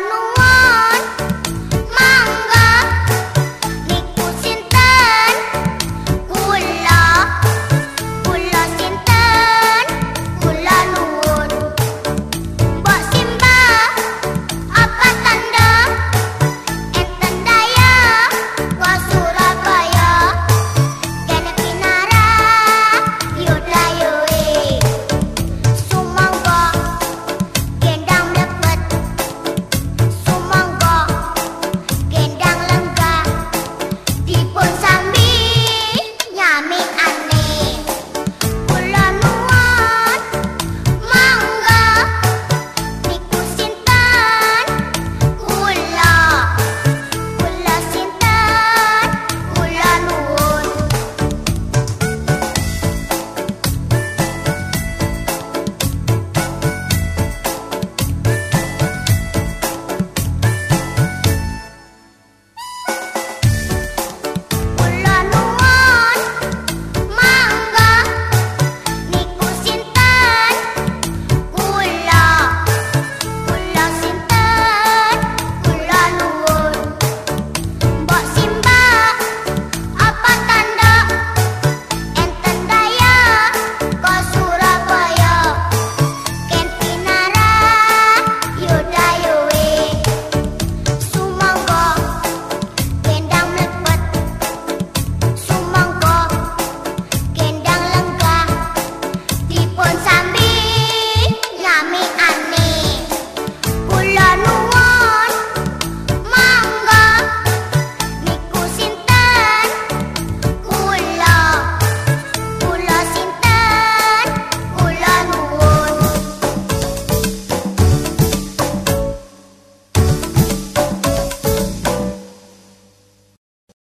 no